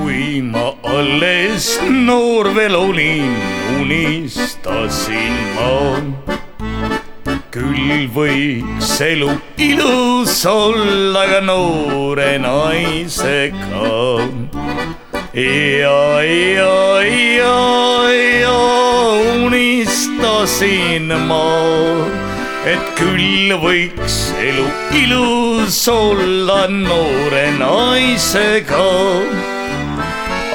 kui ma alles noor veel olin, unistasin ma. küll võiks elu ilus olla ka noore naisega. ja, ja, ja, ja unistasin ma et küll võiks elu ilus olla noore naisega.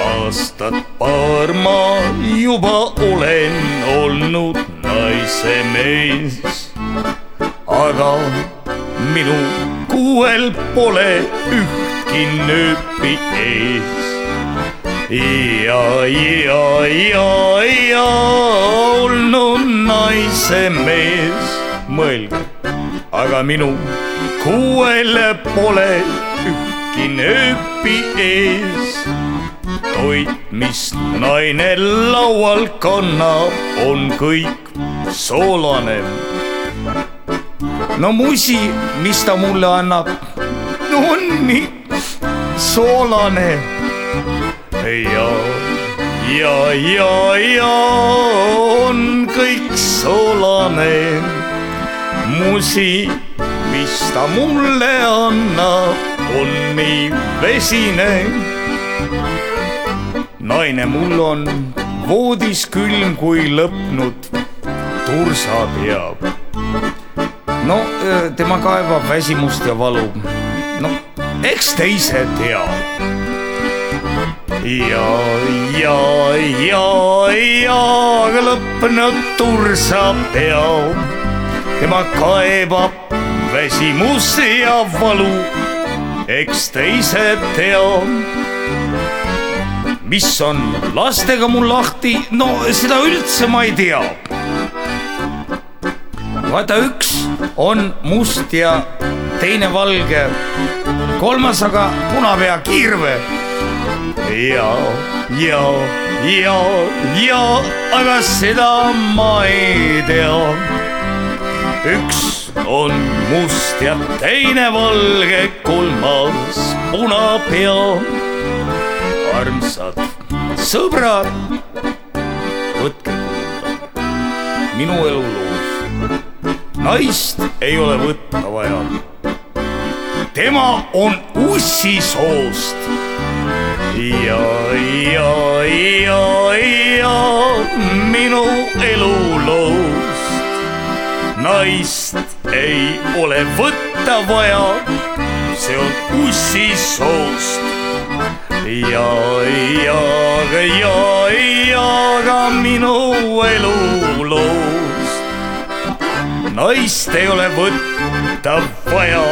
aastat paar ma juba olen olnud naise mees, aga minu kuuel pole ühtki nööpi ees. Ja, ja, ja, ja olnud naise mees mõelge, aga minu kuuele pole ühtki nööpi ees. toit, mis naine laual kannab, on kõik soolane. no musi, mis ta mulle annab, on nii soolane. ja, ja, ja, ja on kõik soolane musi, mis ta mulle annab, on nii vesine. naine mul on voodis külm kui lõpnud tursa peab. no tema kaebab väsimust ja valu. no eks ta ise teab ja, ja, ja, ja lõppenud tursa peab tema kaebab väsimus ja valu, eks teised tea. mis on lastega mul lahti, no seda üldse ma ei tea. vaata, üks on must ja teine valge, kolmas aga punapea kirve. ja, ja, ja, ja, aga seda ma ei tea üks on must ja teine valge, kolmas punapea. armsad sõbrad, võtke kuulda minu eluloos. naist ei ole võtta vaja. tema on ussisoost. ja, ja, ja, ja minu eluloos naist ei ole võtta vaja, see on ussisoost. ja, ja, ja, ja ka minu eluloost. naist ei ole võtta vaja,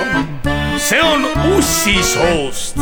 see on ussisoost